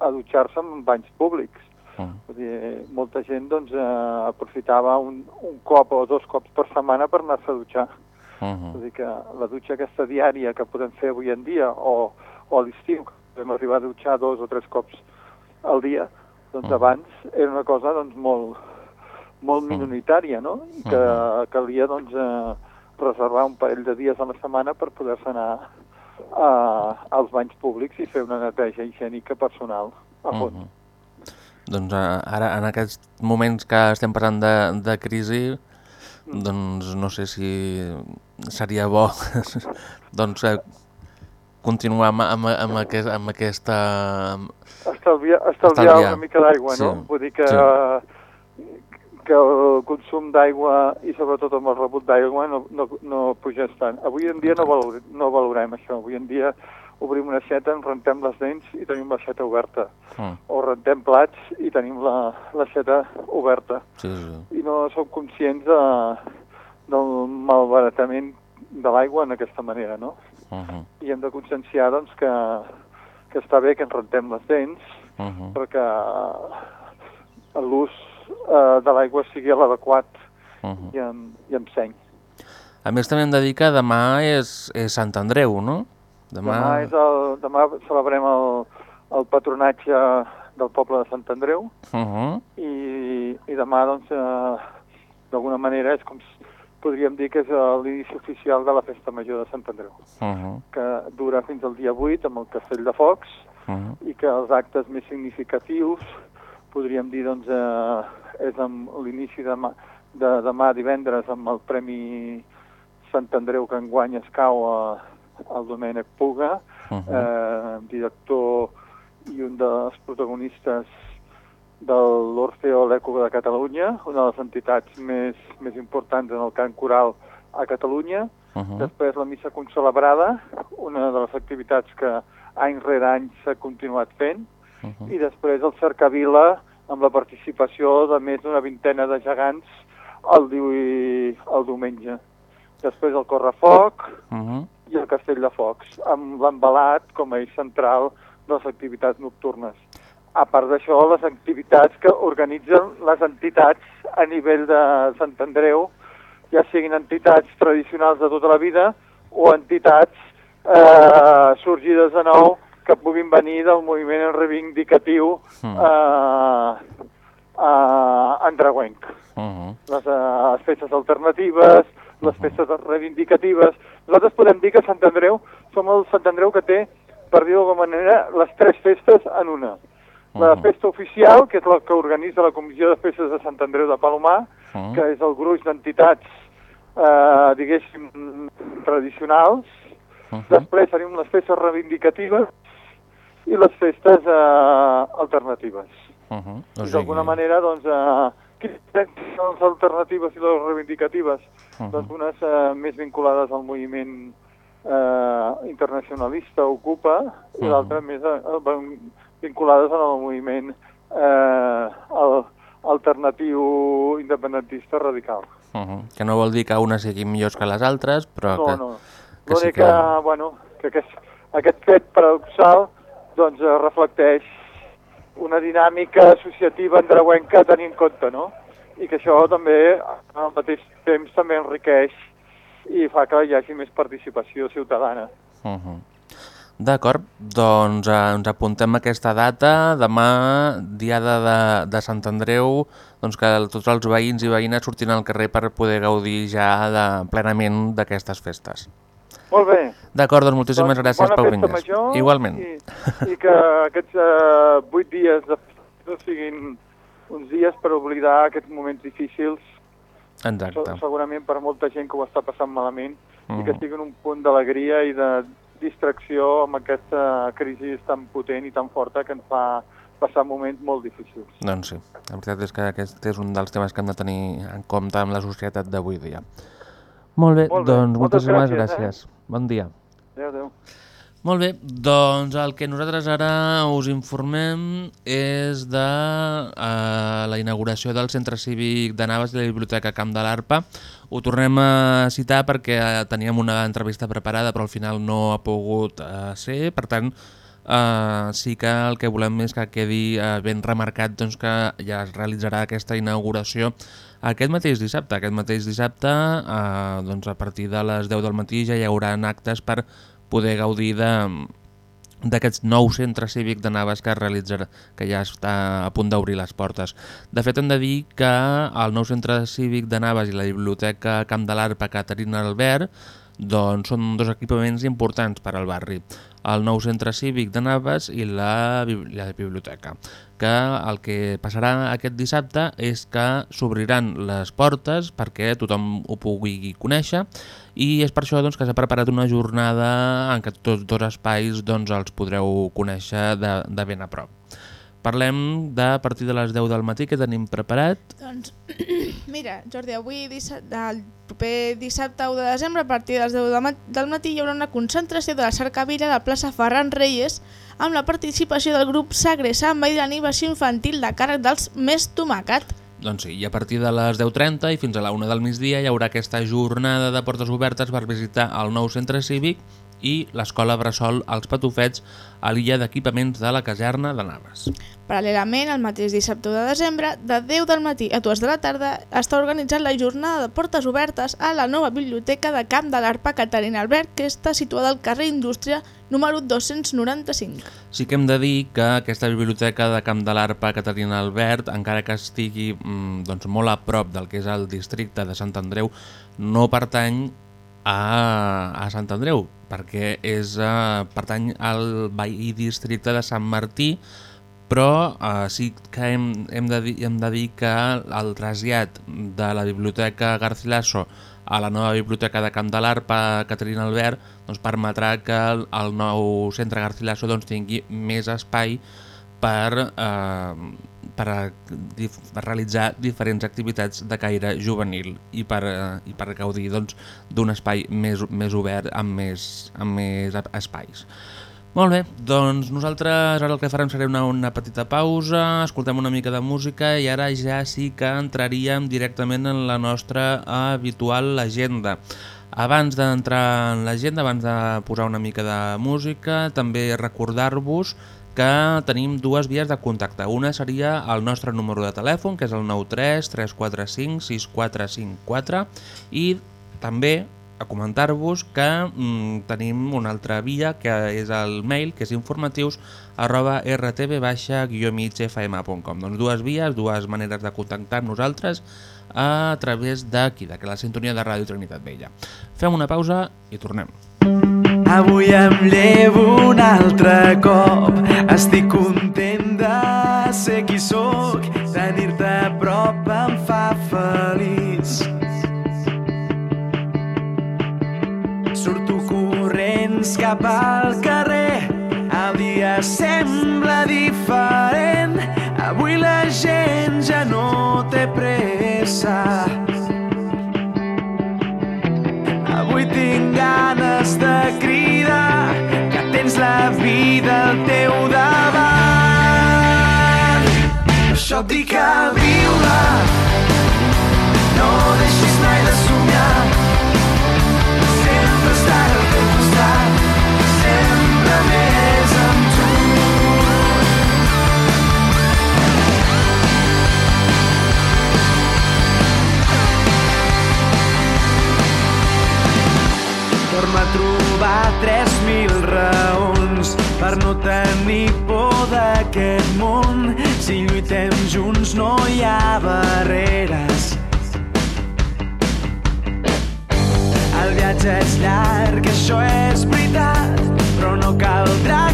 a dutxar-se en banys públics. Uh -huh. Vull dir, molta gent doncs, eh, aprofitava un, un cop o dos cops per setmana per anar-se a dutxar. Uh -huh. Vull dir que la dutxa aquesta diària que podem fer avui en dia o, o a l'estiu, que podem arribar a dutxar dos o tres cops al dia, doncs Mm. abans era una cosa doncs, molt, molt minoritària, no? I que calia doncs, eh, reservar un parell de dies a la setmana per poder-se anar a, als banys públics i fer una neteja higiènica personal a fons. Mhm. Doncs eh, ara, en aquests moments que estem parlant de, de crisi, Mm. doncs no sé si seria bo doncs, eh, continuar amb, amb, amb, aquest, amb aquesta... Estalviar, estalviar, Estalviar. una mica d'aigua, no? Sí, Vull dir que, sí. que el consum d'aigua i sobretot amb el rebut d'aigua no, no, no pugés tant. Avui en dia no, valor, no valorem això. Avui en dia obrim una xeta, ens rentem les dents i tenim la xeta oberta. Mm. O rentem plats i tenim la, la xeta oberta. Sí, sí. I no som conscients de, del malbaratament de l'aigua en aquesta manera, no? Uh -huh. i hem de conscienciar doncs, que, que està bé que ens rentem les dents Uh -huh. perquè l'ús eh, de l'aigua sigui l'adequat Uh -huh. i, amb, i amb seny. A més també hem de dir que demà és, és Sant Andreu, no? Demà, demà, és el, demà celebrem el, el patronatge del poble de Sant Andreu Uh -huh. i, i demà doncs eh, d'alguna manera és com s- podríem dir que és l'inici oficial de la festa major de Sant Andreu Uh -huh. que dura fins al dia 8 amb el Castell de Focs Uh -huh. i que els actes més significatius podríem dir doncs eh, és amb l'inici de, de demà divendres amb el Premi Sant Andreu que enguany es cau a, al Domènec Puga Uh -huh. eh, director i un dels protagonistes de l'Orfeo l'Època de Catalunya, una de les entitats més, més importants en el cant coral a Catalunya. Uh -huh. Després la missa concelebrada, una de les activitats que any rere any s'ha continuat fent. Uh -huh. I després el Cercavila, amb la participació de més d'una vintena de gegants el, diu, el diumenge. Després el Correfoc, Uh -huh. i el Castell de Focs, amb l'embalat com a eix central de les activitats nocturnes. A part d'això, les activitats que organitzen les entitats a nivell de Sant Andreu, ja siguin entitats tradicionals de tota la vida o entitats eh, sorgides de nou que puguin venir del moviment reivindicatiu Mm. eh, eh, andreuenc Uh -huh. les, uh, les festes alternatives, les festes reivindicatives. Nosaltres podem dir que Sant Andreu som el Sant Andreu que té, per dir-ho d'alguna manera, les tres festes en una. La festa oficial, que és la que organitza la Comissió de Festes de Sant Andreu de Palomar, Mhm. que és el gruix d'entitats, eh, diguéssim, tradicionals. Mhm. Després tenim les festes reivindicatives i les festes eh, alternatives. Uh -huh. I O sigui, d'alguna manera, doncs, eh, quines són les alternatives i les reivindicatives? Mhm. Doncs unes eh, més vinculades al moviment eh, internacionalista Ocupa i Mhm. l'altra més eh, vinculades al moviment eh, al, alternatiu independentista radical. uh -huh. que no vol dir que unes siguin millors que les altres, però No, que, no. que sí que... que, bueno, que aquest, aquest fet paradoxal doncs, eh, reflecteix una dinàmica associativa andreuenca a tenir en compte, no? I que això també, al mateix temps, també enriqueix i fa que hi hagi més participació ciutadana. Uh -huh. D'acord, doncs eh, ens apuntem aquesta data, demà, diada de, de Sant Andreu, doncs que tots els veïns i veïnes sortin al carrer per poder gaudir ja de, plenament d'aquestes festes. Molt bé. D'acord, doncs moltíssimes Doncs gràcies, Pau Vinyes. major Igualment. I, I que aquests eh, vuit dies de festa siguin uns dies per oblidar aquests moments difícils Exacte. Se- segurament per molta gent que ho està passant malament i que Mhm. siguin un punt d'alegria i de distracció amb aquesta crisi tan potent i tan forta que ens fa passar moments molt difícils. Doncs sí, la veritat és que aquest és un dels temes que hem de tenir en compte amb la societat d'avui dia. Molt bé, Molt bé, doncs moltes moltíssimes gràcies, gràcies. Bon dia. Adéu, adéu. Molt bé, doncs el que nosaltres ara us informem és de eh, la inauguració del Centre Cívic de Navas i la Biblioteca Camp de l'Arpa. Ho tornem a citar perquè eh, teníem una entrevista preparada però al final no ha pogut eh, ser, per tant eh, sí que el que volem és que quedi eh, ben remarcat doncs, que ja es realitzarà aquesta inauguració aquest mateix dissabte. Aquest mateix dissabte, eh, doncs a partir de les 10 del matí ja hi haurà actes per poder gaudir de d'aquest nou centre cívic de Navas que es realitzarà, que ja està a punt d'obrir les portes. De fet, hem de dir que el nou centre cívic de Navas i la biblioteca Camp de l'Arpa Caterina Albert doncs són dos equipaments importants per al barri. El nou centre cívic de Navas i la, la biblioteca. Que el que passarà aquest dissabte és que s'obriran les portes perquè tothom ho pugui conèixer i és per això doncs, que s'ha preparat una jornada en què tots dos espais doncs, els podreu conèixer de, de ben a prop. Parlem de a partir de les 10 del matí que tenim preparat. Doncs, mira, Jordi, avui, el proper dissabte 1 de desembre, a partir de les 10 de ma- del matí, hi haurà una concentració de la cercavila a la plaça Ferran Reyes amb la participació del grup Sagre Samba i de l'animació infantil de càrrec dels Més Tomacat. Doncs sí, i a partir de les 10.30 i fins a la 1 del migdia hi haurà aquesta jornada de portes obertes per visitar el nou centre cívic i l'escola Bressol als Patufets a l'illa d'equipaments de la caserna de Navas. Paral·lelament, el mateix dissabte 1 de desembre, de 10 del matí a 2 de la tarda, està organitzant la jornada de portes obertes a la nova biblioteca de Camp de l'Arpa Caterina Albert, que està situada al carrer Indústria número 295. Sí que hem de dir que aquesta biblioteca de Camp de l'Arpa Caterina Albert, encara que estigui mm, doncs, molt a prop del que és el districte de Sant Andreu, no pertany a, a Sant Andreu, perquè és, eh, pertany al veí districte de Sant Martí, però eh, sí que hem, hem, de dir, hem de dir que el trasllat de la biblioteca Garcilaso a la nova biblioteca de Camp de l'Arpa Caterina Albert doncs, permetrà que el, el nou centre Garcilaso doncs, tingui més espai per, eh, per, a, dif, realitzar diferents activitats de caire juvenil i per, eh, i per gaudir doncs, d'un espai més, més obert amb més, amb més espais. Molt bé, doncs nosaltres ara el que farem serà una, una petita pausa, escoltem una mica de música i ara ja sí que entraríem directament en la nostra habitual agenda. Abans d'entrar en l'agenda, abans de posar una mica de música, també recordar-vos que tenim dues vies de contacte. Una seria el nostre número de telèfon, que és el 93 345 6454 i també a comentar-vos que mm, tenim una altra via que és el mail, que és informatius arroba rtb-migfm.com Doncs dues vies, dues maneres de contactar amb nosaltres a través d'aquí, de la sintonia de Ràdio Trinitat Vella. Fem una pausa i tornem. Avui em llevo un altre cop. Estic content de ser qui sóc Tenir-te a prop em fa feliç. Surto corrents cap al carrer El dia sembla diferent. Avui la gent ja no té pressa Avui tinc ganes de cridar que tens la vida al teu davant. Això et dic a viure, no deixis no hi ha barreres. El viatge és llarg, això és veritat, però no caldrà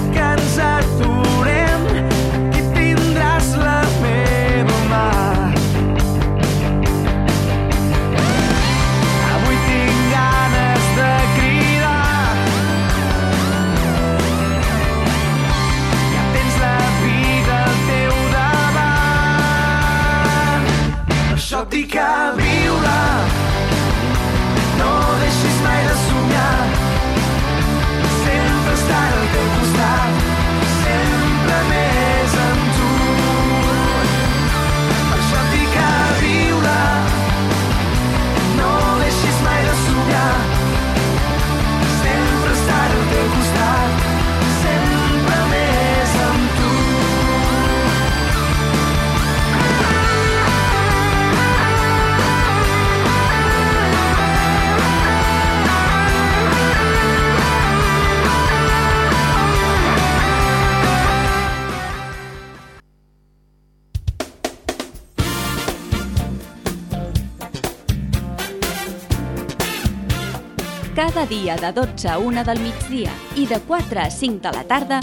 Cada dia de 12 a 1 del migdia i de 4 a 5 de la tarda,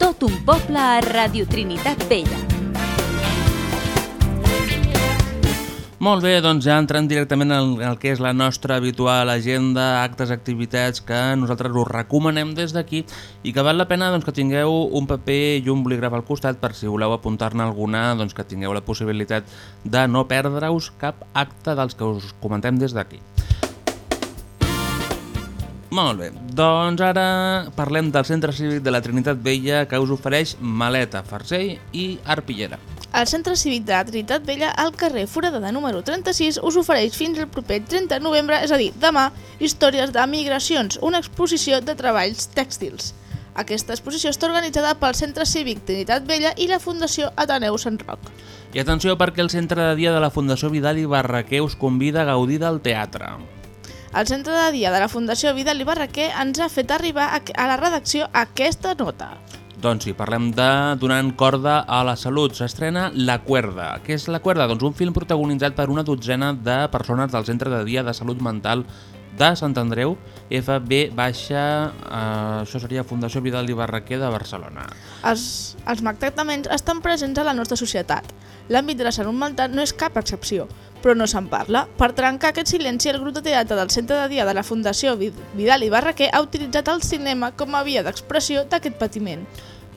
tot un poble a Radio Trinitat Vella. Molt bé, doncs ja entrant directament en el que és la nostra habitual agenda, actes, activitats que nosaltres us recomanem des d'aquí i que val la pena doncs, que tingueu un paper i un bolígraf al costat per si voleu apuntar-ne alguna, doncs, que tingueu la possibilitat de no perdre-us cap acte dels que us comentem des d'aquí. Molt bé, doncs ara parlem del Centre Cívic de la Trinitat Vella que us ofereix maleta, farcell i arpillera. El Centre Cívic de la Trinitat Vella, al carrer Foradada número 36, us ofereix fins al proper 30 de novembre, és a dir, demà, Històries de Migracions, una exposició de treballs tèxtils. Aquesta exposició està organitzada pel Centre Cívic Trinitat Vella i la Fundació Ateneu Sant Roc. I atenció perquè el centre de dia de la Fundació Vidal i Barraquer us convida a gaudir del teatre. El centre de dia de la Fundació Vidal i Barraquer ens ha fet arribar a la redacció aquesta nota. Doncs sí, parlem de Donant corda a la salut. S'estrena La Cuerda. Què és La Cuerda? Doncs un film protagonitzat per una dotzena de persones del Centre de Dia de Salut Mental de Sant Andreu, FB baixa, eh, això seria Fundació Vidal i Barraquer de Barcelona. Els, els maltractaments estan presents a la nostra societat. L'àmbit de la salut mental no és cap excepció, però no se'n parla. Per trencar aquest silenci, el grup de teatre del Centre de Dia de la Fundació Vid- Vidal i Barraquer ha utilitzat el cinema com a via d'expressió d'aquest patiment.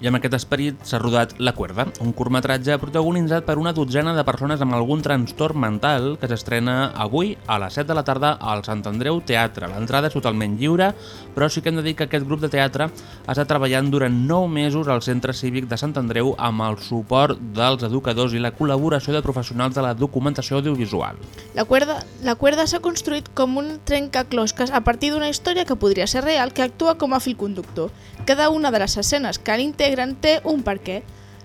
I amb aquest esperit s'ha rodat La Cuerda, un curtmetratge protagonitzat per una dotzena de persones amb algun trastorn mental que s'estrena avui a les 7 de la tarda al Sant Andreu Teatre. L'entrada és totalment lliure, però sí que hem de dir que aquest grup de teatre estat treballant durant 9 mesos al Centre Cívic de Sant Andreu amb el suport dels educadors i la col·laboració de professionals de la documentació audiovisual. La cuerda, la cuerda s'ha construït com un trencaclosques a partir d'una història que podria ser real que actua com a fil conductor. Cada una de les escenes que l'integren té un per què.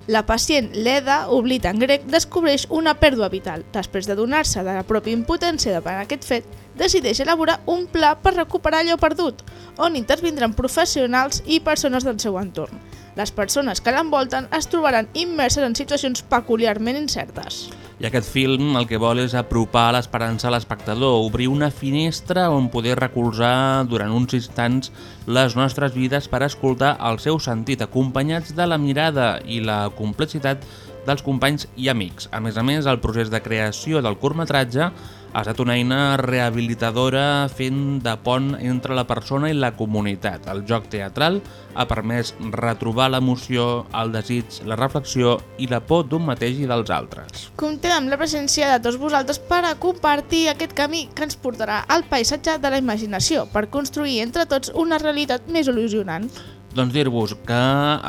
La pacient Leda, oblit en grec, descobreix una pèrdua vital. Després de donar-se de la pròpia impotència davant aquest fet, decideix elaborar un pla per recuperar allò perdut, on intervindran professionals i persones del seu entorn. Les persones que l'envolten es trobaran immerses en situacions peculiarment incertes. I aquest film el que vol és apropar l'esperança a l'espectador, obrir una finestra on poder recolzar durant uns instants les nostres vides per escoltar el seu sentit, acompanyats de la mirada i la complexitat dels companys i amics. A més a més, el procés de creació del curtmetratge ha estat una eina rehabilitadora fent de pont entre la persona i la comunitat. El joc teatral ha permès retrobar l'emoció, el desig, la reflexió i la por d'un mateix i dels altres. Comptem amb la presència de tots vosaltres per a compartir aquest camí que ens portarà al paisatge de la imaginació, per construir entre tots una realitat més il·lusionant. Doncs dir-vos que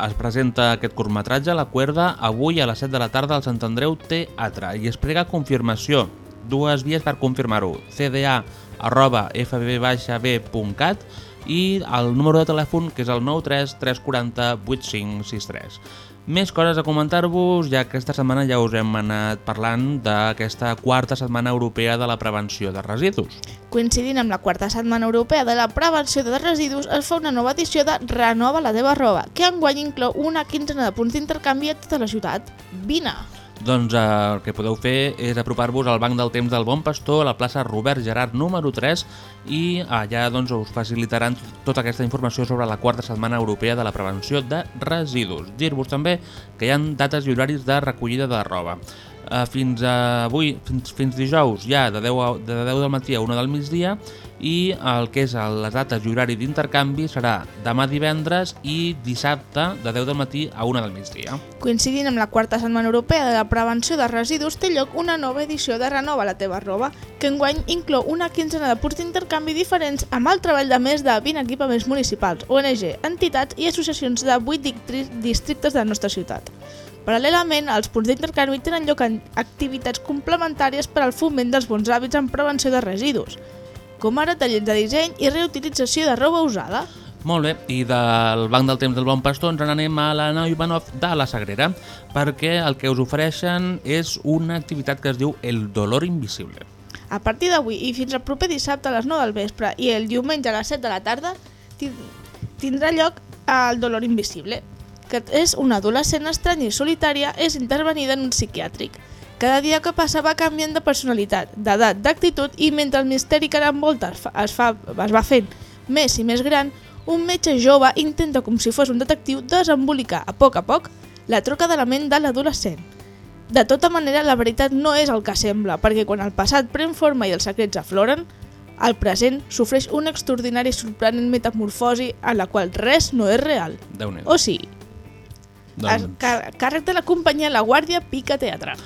es presenta aquest curtmetratge, La Cuerda, avui a les 7 de la tarda al Sant Andreu Teatre i es prega confirmació. Dues vies per confirmar-ho, cda arroba fb-b.cat i el número de telèfon que és el 93 340 8563. Més coses a comentar-vos, ja que aquesta setmana ja us hem anat parlant d'aquesta quarta setmana europea de la prevenció de residus. Coincidint amb la quarta setmana europea de la prevenció de residus, es fa una nova edició de Renova la teva roba, que enguany inclou una quinzena de punts d'intercanvi a tota la ciutat. Vine! Doncs eh, el que podeu fer és apropar-vos al Banc del Temps del Bon Pastor a la plaça Robert Gerard número 3 i allà doncs, us facilitaran tota aquesta informació sobre la quarta setmana europea de la prevenció de residus. Dir-vos també que hi ha dates i horaris de recollida de roba. Eh, fins a avui, fins, fins dijous, ja de 10, a, de 10 del matí a 1 del migdia i el que és les dates i horari d'intercanvi serà demà divendres i dissabte de 10 del matí a 1 del migdia. Coincidint amb la quarta setmana europea de la prevenció de residus, té lloc una nova edició de Renova la teva roba, que enguany inclou una quinzena de punts d'intercanvi diferents amb el treball de més de 20 equipaments municipals, ONG, entitats i associacions de 8 districtes de la nostra ciutat. Paral·lelament, els punts d'intercanvi tenen lloc en activitats complementàries per al foment dels bons hàbits en prevenció de residus, com ara tallers de disseny i reutilització de roba usada. Molt bé, i del Banc del Temps del Bon Pastor ens n'anem a la nau Ivanov de la Sagrera, perquè el que us ofereixen és una activitat que es diu El dolor invisible. A partir d'avui i fins al proper dissabte a les 9 del vespre i el diumenge a les 7 de la tarda tin- tindrà lloc el dolor invisible, que és una adolescent estranya i solitària és intervenida en un psiquiàtric. Cada dia que passa va canviant de personalitat, d'edat, d'actitud i mentre el misteri que l'envolta es, fa, es, fa, es va fent Més i més gran, un metge jove intenta com si fos un detectiu desembolicar a poc a poc la troca de la ment de l'adolescent. De tota manera, la veritat no és el que sembla, perquè quan el passat pren forma i els secrets afloren, el present sofreix una extraordinària i sorprenent metamorfosi a la qual res no és real. O sigui, doncs... car- càrrec de la companyia La Guàrdia Pica Teatre.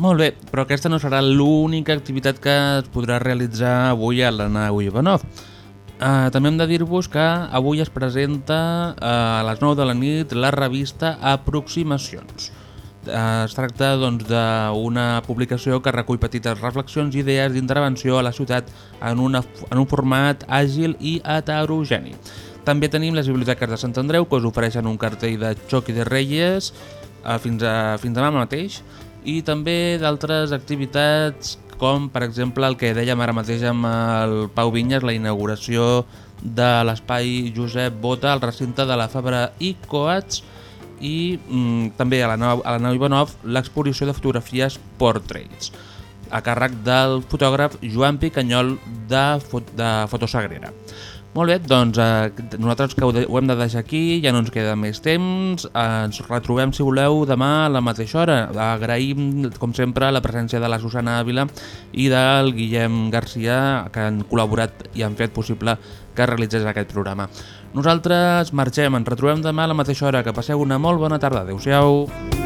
Molt bé, però aquesta no serà l'única activitat que es podrà realitzar avui a la nau Ivanov. Uh, també hem de dir-vos que avui es presenta uh, a les 9 de la nit la revista Aproximacions. Uh, es tracta doncs, d'una publicació que recull petites reflexions i idees d'intervenció a la ciutat en, una, en un format àgil i heterogeni. També tenim les biblioteques de Sant Andreu que us ofereixen un cartell de xoc i de Reyes uh, fins, a, fins demà mateix i també d'altres activitats com per exemple el que dèiem ara mateix amb el Pau Vinyes, la inauguració de l'espai Josep Bota al recinte de la Fabra i Coats i mm, també a la, nau, a la nau Ivanov l'exposició de fotografies Portraits a càrrec del fotògraf Joan Picanyol de, de Fotosagrera. Molt bé, doncs eh, nosaltres que ho, de, ho hem de deixar aquí, ja no ens queda més temps, eh, ens retrobem si voleu demà a la mateixa hora. Agraïm, com sempre, la presència de la Susana Ávila i del Guillem Garcia, que han col·laborat i han fet possible que realitzés aquest programa. Nosaltres marxem, ens retrobem demà a la mateixa hora, que passeu una molt bona tarda. Adéu-siau.